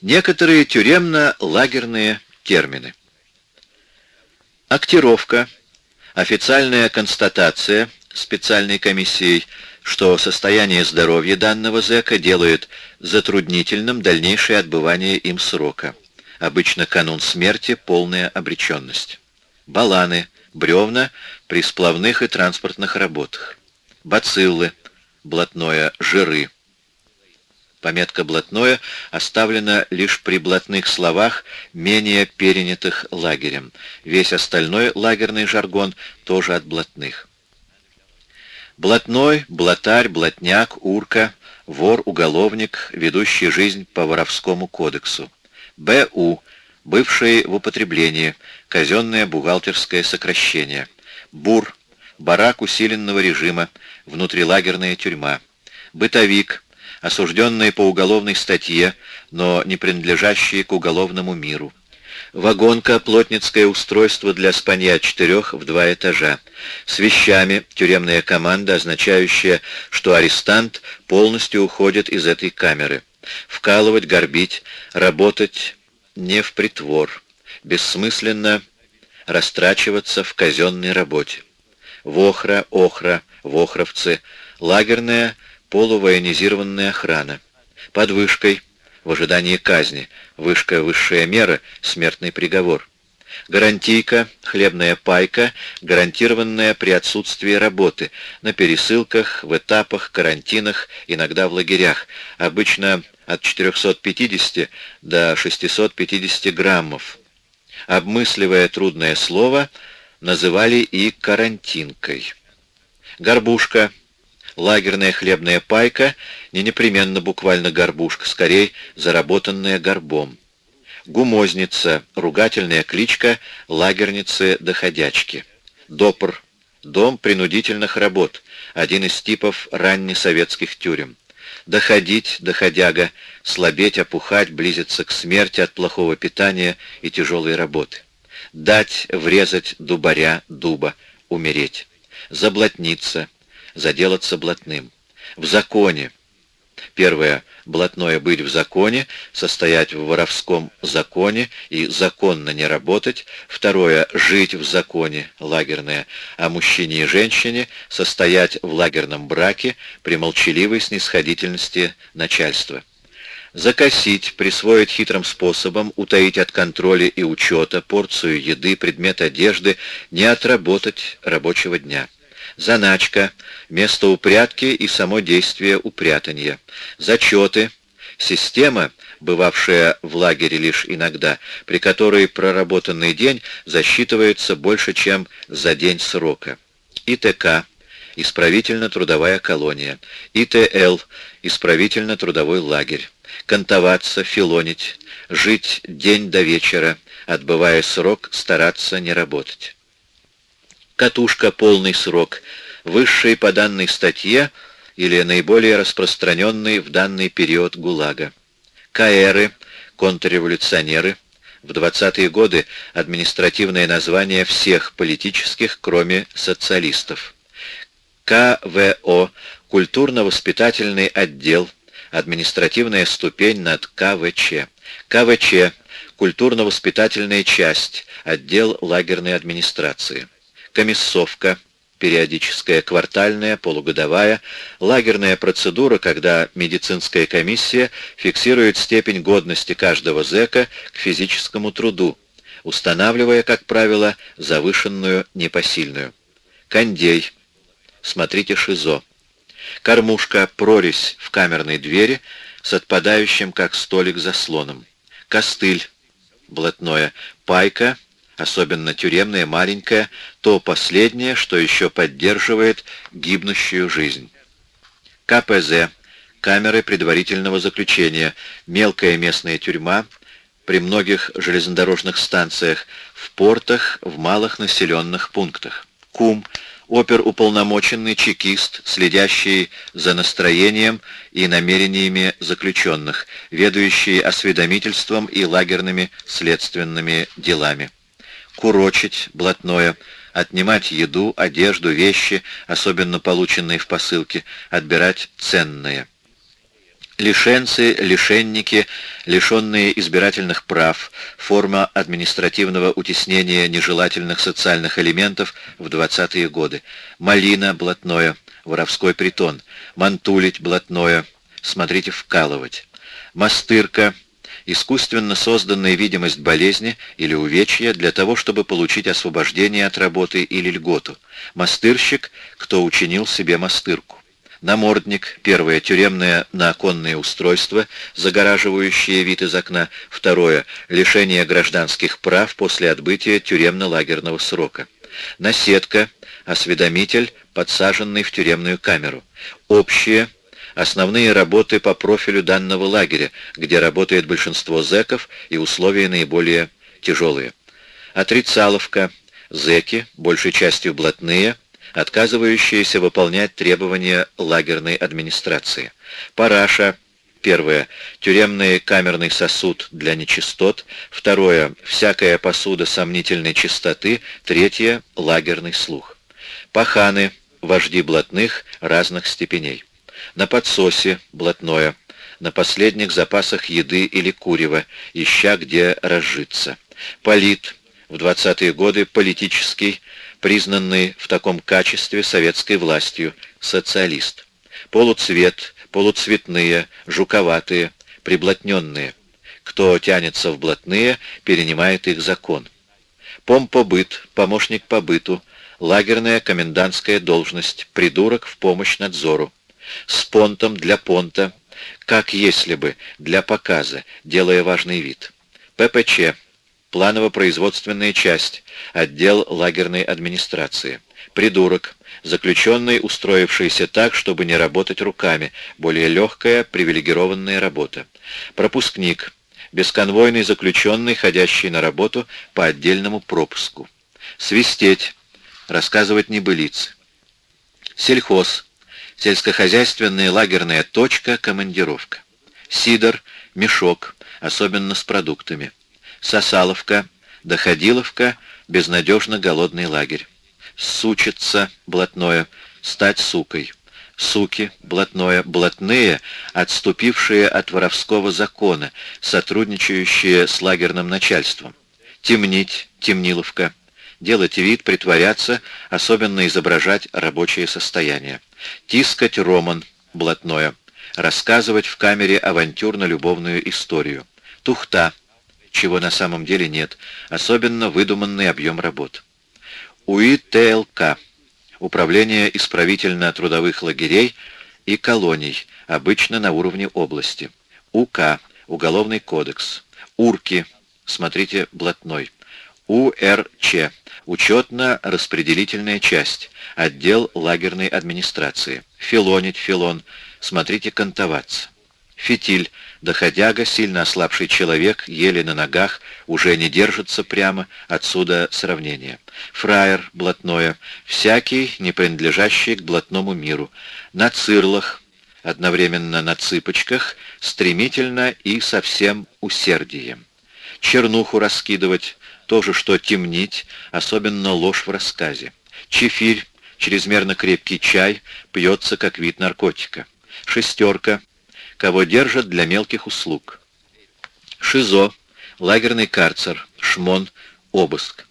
Некоторые тюремно-лагерные термины. Актировка, официальная констатация специальной комиссией, что состояние здоровья данного зэка делает затруднительным дальнейшее отбывание им срока. Обычно канун смерти — полная обреченность. Баланы, бревна при сплавных и транспортных работах. Бациллы, блатное, жиры. Пометка «блатное» оставлена лишь при блатных словах, менее перенятых лагерем. Весь остальной лагерный жаргон тоже от блатных. Блатной, блатарь, блатняк, урка, вор, уголовник, ведущий жизнь по воровскому кодексу. Б.У. Бывший в употреблении, казенное бухгалтерское сокращение. БУР. Барак усиленного режима, внутрилагерная тюрьма. Бытовик осужденные по уголовной статье, но не принадлежащие к уголовному миру. Вагонка — плотницкое устройство для спанья четырех в два этажа. С вещами тюремная команда, означающая, что арестант полностью уходит из этой камеры. Вкалывать, горбить, работать не в притвор. Бессмысленно растрачиваться в казенной работе. Вохра, охра, вохровцы, лагерная полувоенизированная охрана. Под вышкой, в ожидании казни, вышка высшая мера, смертный приговор. Гарантийка, хлебная пайка, гарантированная при отсутствии работы, на пересылках, в этапах, карантинах, иногда в лагерях, обычно от 450 до 650 граммов. Обмысливая трудное слово, называли и карантинкой. Горбушка — лагерная хлебная пайка, не непременно буквально горбушка, скорее заработанная горбом. Гумозница, ругательная кличка лагерницы-доходячки. Допр, дом принудительных работ, один из типов раннесоветских тюрем. Доходить, доходяга, слабеть, опухать, близиться к смерти от плохого питания и тяжелой работы. Дать, врезать дубаря, дуба, умереть. Заблотниться, заделаться блатным. В законе. Первое. Блатное быть в законе, состоять в воровском законе и законно не работать. Второе. Жить в законе, лагерное, а мужчине и женщине состоять в лагерном браке при молчаливой снисходительности начальства. Закосить, присвоить хитрым способом, утаить от контроля и учета порцию еды, предмет одежды, не отработать рабочего дня. Заначка, место упрятки и само действие упрятания. Зачеты, система, бывавшая в лагере лишь иногда, при которой проработанный день засчитывается больше, чем за день срока. ИТК, исправительно-трудовая колония. ИТЛ, исправительно-трудовой лагерь. Кантоваться, филонить, жить день до вечера, отбывая срок, стараться не работать катушка полный срок, высший по данной статье или наиболее распространенный в данный период ГУЛАГа. КРы, контрреволюционеры, в 20-е годы административное название всех политических, кроме социалистов. КВО, культурно-воспитательный отдел, административная ступень над КВЧ. КВЧ, культурно-воспитательная часть, отдел лагерной администрации комиссовка, периодическая, квартальная, полугодовая, лагерная процедура, когда медицинская комиссия фиксирует степень годности каждого зэка к физическому труду, устанавливая, как правило, завышенную непосильную. Кондей. Смотрите ШИЗО. Кормушка, прорезь в камерной двери с отпадающим, как столик, заслоном. Костыль. Блатное. Пайка особенно тюремная, маленькая, то последнее, что еще поддерживает гибнущую жизнь. КПЗ, камеры предварительного заключения, мелкая местная тюрьма при многих железнодорожных станциях, в портах, в малых населенных пунктах. КУМ, оперуполномоченный чекист, следящий за настроением и намерениями заключенных, ведущий осведомительством и лагерными следственными делами курочить блатное, отнимать еду, одежду, вещи, особенно полученные в посылке, отбирать ценные. Лишенцы, лишенники, лишенные избирательных прав, форма административного утеснения нежелательных социальных элементов в 20-е годы. Малина, блатное, воровской притон. Мантулить, блатное, смотрите, вкалывать. Мастырка, искусственно созданная видимость болезни или увечья для того, чтобы получить освобождение от работы или льготу. Мастырщик, кто учинил себе мастырку. Намордник, первое, тюремное наоконное устройство, загораживающее вид из окна. Второе, лишение гражданских прав после отбытия тюремно-лагерного срока. Наседка, осведомитель, подсаженный в тюремную камеру. Общее, основные работы по профилю данного лагеря, где работает большинство зэков и условия наиболее тяжелые. Отрицаловка, зэки, большей частью блатные, отказывающиеся выполнять требования лагерной администрации. Параша, первое, тюремный камерный сосуд для нечистот, второе, всякая посуда сомнительной чистоты, третье, лагерный слух. Паханы, вожди блатных разных степеней на подсосе блатное, на последних запасах еды или курева, ища где разжиться. Полит, в 20-е годы политический, признанный в таком качестве советской властью, социалист. Полуцвет, полуцветные, жуковатые, приблотненные. Кто тянется в блатные, перенимает их закон. Помпобыт, помощник по быту, лагерная комендантская должность, придурок в помощь надзору с понтом для понта, как если бы для показа, делая важный вид. ППЧ. Планово-производственная часть. Отдел лагерной администрации. Придурок. Заключенный, устроившийся так, чтобы не работать руками. Более легкая, привилегированная работа. Пропускник. Бесконвойный заключенный, ходящий на работу по отдельному пропуску. Свистеть. Рассказывать небылицы. Сельхоз Сельскохозяйственная лагерная точка, командировка. Сидор, мешок, особенно с продуктами. Сосаловка, доходиловка, безнадежно голодный лагерь. Сучица, блатное, стать сукой. Суки, блатное, блатные, отступившие от воровского закона, сотрудничающие с лагерным начальством. Темнить, темниловка делать вид, притворяться, особенно изображать рабочее состояние. Тискать роман, блатное, рассказывать в камере авантюрно-любовную историю. Тухта, чего на самом деле нет, особенно выдуманный объем работ. УИТЛК, Управление исправительно-трудовых лагерей и колоний, обычно на уровне области. УК, Уголовный кодекс. УРКИ, смотрите, блатной. УРЧ, Учетно-распределительная часть. Отдел лагерной администрации. Филонить, филон. Смотрите, кантоваться. Фитиль. Доходяга, сильно ослабший человек, еле на ногах, уже не держится прямо, отсюда сравнение. Фраер, блатное, всякий, не принадлежащий к блатному миру. На цирлах, одновременно на цыпочках, стремительно и совсем усердием. Чернуху раскидывать, то же, что темнить, особенно ложь в рассказе. Чефирь, чрезмерно крепкий чай, пьется как вид наркотика. Шестерка, кого держат для мелких услуг. Шизо, лагерный карцер, шмон, обыск.